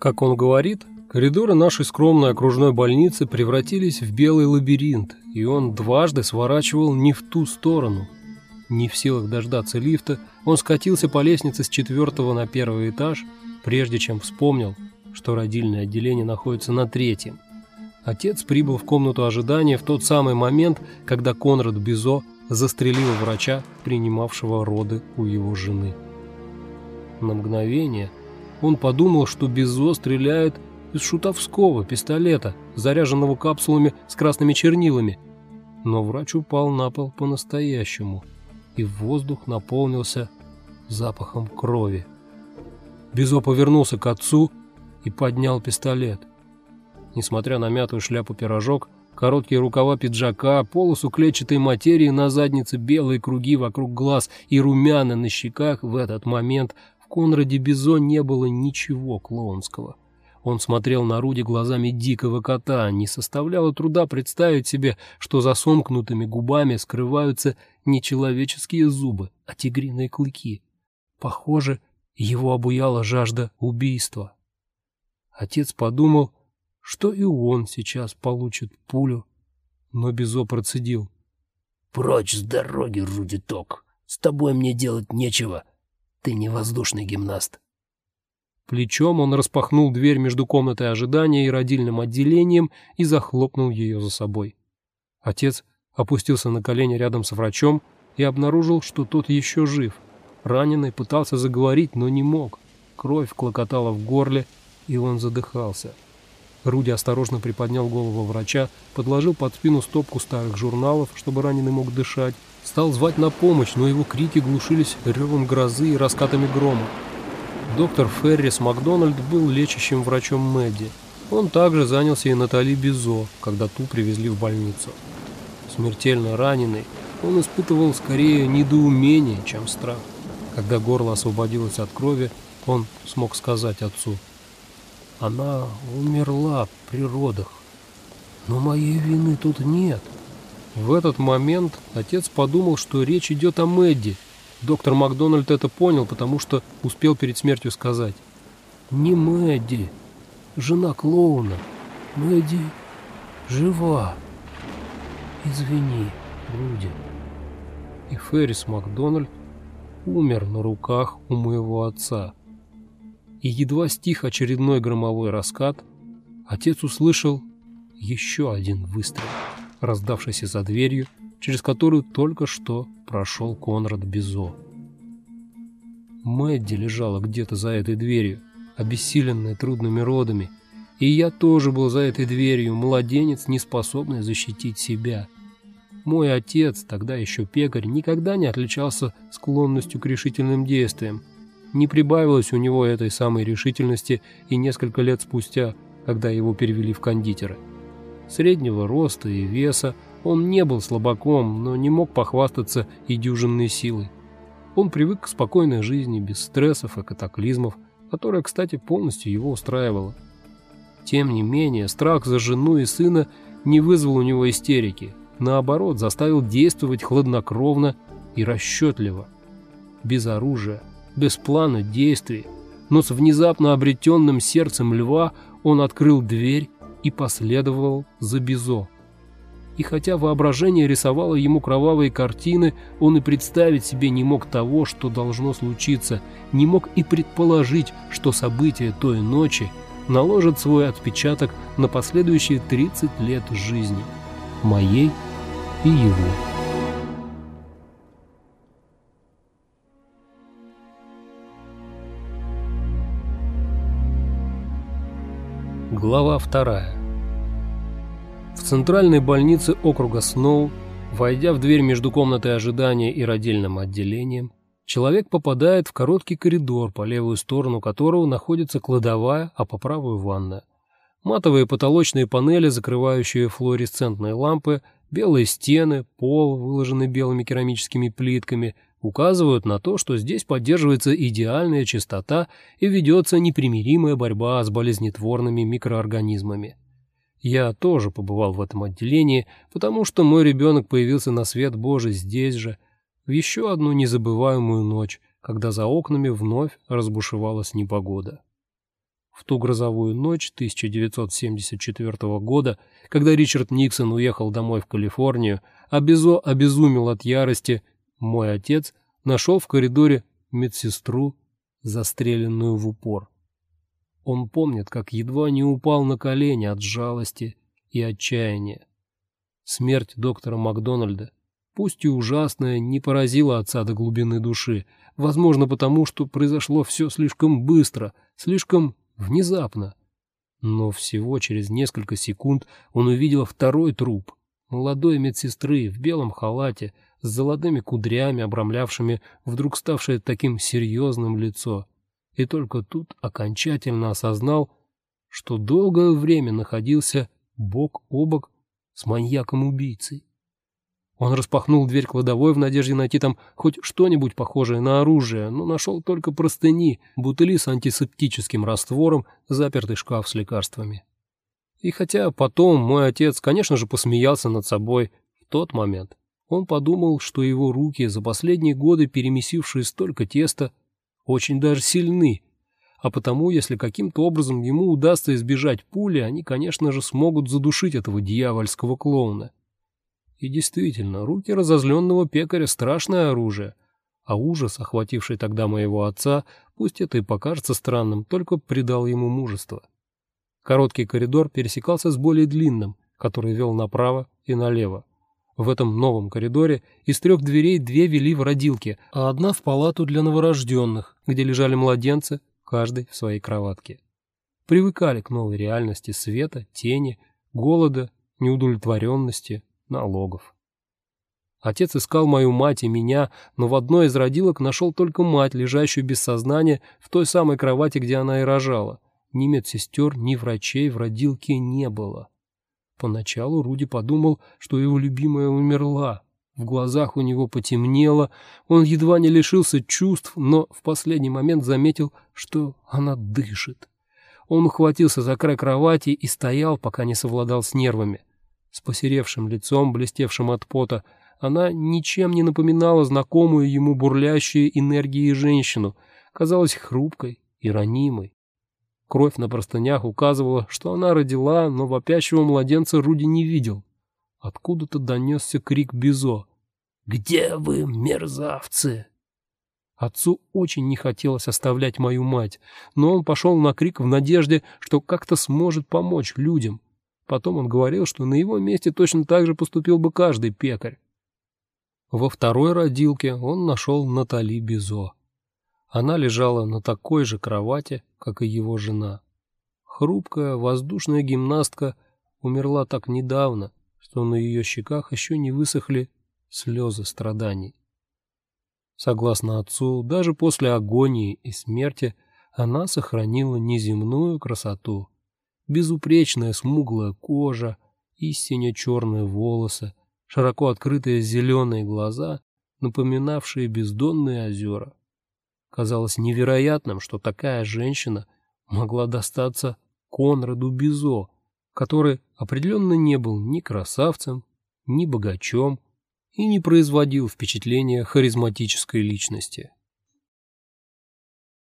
Как он говорит, коридоры нашей скромной окружной больницы превратились в белый лабиринт, и он дважды сворачивал не в ту сторону. Не в силах дождаться лифта, он скатился по лестнице с четвертого на первый этаж, прежде чем вспомнил, что родильное отделение находится на третьем. Отец прибыл в комнату ожидания в тот самый момент, когда Конрад Бизо застрелил врача, принимавшего роды у его жены. На мгновение он подумал, что Бизо стреляет из шутовского пистолета, заряженного капсулами с красными чернилами. Но врач упал на пол по-настоящему, и воздух наполнился запахом крови. Бизо повернулся к отцу и поднял пистолет. Несмотря на мятую шляпу-пирожок, короткие рукава пиджака, полосу клетчатой материи на заднице, белые круги вокруг глаз и румяна на щеках, в этот момент Конраде Бизо не было ничего клоунского. Он смотрел на Руди глазами дикого кота, не составляло труда представить себе, что за сомкнутыми губами скрываются не человеческие зубы, а тигриные клыки. Похоже, его обуяла жажда убийства. Отец подумал, что и он сейчас получит пулю, но Безо процедил. «Прочь с дороги, Руди Ток! С тобой мне делать нечего. Ты не воздушный гимнаст». Плечом он распахнул дверь между комнатой ожидания и родильным отделением и захлопнул ее за собой. Отец опустился на колени рядом с врачом и обнаружил, что тот еще жив. Раненый пытался заговорить, но не мог. Кровь клокотала в горле, и он задыхался. Руди осторожно приподнял голову врача, подложил под спину стопку старых журналов, чтобы раненый мог дышать, стал звать на помощь, но его крики глушились ревом грозы и раскатами грома. Доктор Феррис Макдональд был лечащим врачом Мэдди. Он также занялся и Натали Бизо, когда ту привезли в больницу. Смертельно раненый, он испытывал скорее недоумение, чем страх. Когда горло освободилось от крови, он смог сказать отцу. «Она умерла при родах, но моей вины тут нет». В этот момент отец подумал, что речь идет о Мэдди, Доктор Макдональд это понял, потому что успел перед смертью сказать. «Не Мэдди, жена клоуна. Мэдди жива. Извини, Руди». И Феррис Макдональд умер на руках у моего отца. И едва стих очередной громовой раскат, отец услышал еще один выстрел, раздавшийся за дверью, через которую только что прошел Конрад Бизо. Мэдди лежала где-то за этой дверью, обессиленная трудными родами, и я тоже был за этой дверью, младенец, не способный защитить себя. Мой отец, тогда еще пекарь, никогда не отличался склонностью к решительным действиям. Не прибавилось у него этой самой решительности и несколько лет спустя, когда его перевели в кондитера. Среднего роста и веса, он не был слабаком, но не мог похвастаться и дюжинной силой. Он привык к спокойной жизни, без стрессов и катаклизмов, которая, кстати, полностью его устраивала. Тем не менее, страх за жену и сына не вызвал у него истерики, наоборот, заставил действовать хладнокровно и расчетливо. Без оружия, без плана действий, но с внезапно обретенным сердцем льва он открыл дверь и последовал за Бизо и хотя воображение рисовало ему кровавые картины, он и представить себе не мог того, что должно случиться, не мог и предположить, что события той ночи наложат свой отпечаток на последующие 30 лет жизни, моей и его. Глава вторая в центральной больнице округа Сноу, войдя в дверь между комнатой ожидания и родильным отделением, человек попадает в короткий коридор, по левую сторону которого находится кладовая, а по правую ванная. Матовые потолочные панели, закрывающие флуоресцентные лампы, белые стены, пол, выложенный белыми керамическими плитками, указывают на то, что здесь поддерживается идеальная чистота и ведется непримиримая борьба с болезнетворными микроорганизмами. Я тоже побывал в этом отделении, потому что мой ребенок появился на свет Божий здесь же, в еще одну незабываемую ночь, когда за окнами вновь разбушевалась непогода. В ту грозовую ночь 1974 года, когда Ричард Никсон уехал домой в Калифорнию, а Безо обезумел от ярости, мой отец нашел в коридоре медсестру, застреленную в упор. Он помнит, как едва не упал на колени от жалости и отчаяния. Смерть доктора Макдональда, пусть и ужасная, не поразила отца до глубины души, возможно потому, что произошло все слишком быстро, слишком внезапно. Но всего через несколько секунд он увидел второй труп, молодой медсестры в белом халате, с золотыми кудрями, обрамлявшими вдруг ставшее таким серьезным лицо. И только тут окончательно осознал, что долгое время находился бок о бок с маньяком-убийцей. Он распахнул дверь кладовой в надежде найти там хоть что-нибудь похожее на оружие, но нашел только простыни, бутыли с антисептическим раствором, запертый шкаф с лекарствами. И хотя потом мой отец, конечно же, посмеялся над собой в тот момент, он подумал, что его руки, за последние годы перемесившие столько теста, очень даже сильны, а потому, если каким-то образом ему удастся избежать пули, они, конечно же, смогут задушить этого дьявольского клоуна. И действительно, руки разозленного пекаря — страшное оружие, а ужас, охвативший тогда моего отца, пусть это и покажется странным, только придал ему мужество. Короткий коридор пересекался с более длинным, который вел направо и налево. В этом новом коридоре из трех дверей две вели в родилки, а одна в палату для новорожденных, где лежали младенцы, каждый в своей кроватке. Привыкали к новой реальности света, тени, голода, неудовлетворенности, налогов. Отец искал мою мать и меня, но в одной из родилок нашел только мать, лежащую без сознания в той самой кровати, где она и рожала. Ни медсестер, ни врачей в родилке не было. Поначалу Руди подумал, что его любимая умерла. В глазах у него потемнело, он едва не лишился чувств, но в последний момент заметил, что она дышит. Он ухватился за край кровати и стоял, пока не совладал с нервами. С посеревшим лицом, блестевшим от пота, она ничем не напоминала знакомую ему бурлящую энергией женщину, казалась хрупкой и ранимой. Кровь на простынях указывала, что она родила, но вопящего младенца Руди не видел. Откуда-то донесся крик Бизо. «Где вы, мерзавцы?» Отцу очень не хотелось оставлять мою мать, но он пошел на крик в надежде, что как-то сможет помочь людям. Потом он говорил, что на его месте точно так же поступил бы каждый пекарь. Во второй родилке он нашел Натали Бизо. Она лежала на такой же кровати, как и его жена. Хрупкая воздушная гимнастка умерла так недавно, что на ее щеках еще не высохли слезы страданий. Согласно отцу, даже после агонии и смерти она сохранила неземную красоту. Безупречная смуглая кожа, истинно черные волосы, широко открытые зеленые глаза, напоминавшие бездонные озера. Казалось невероятным, что такая женщина могла достаться Конраду Бизо, который определенно не был ни красавцем, ни богачом и не производил впечатления харизматической личности.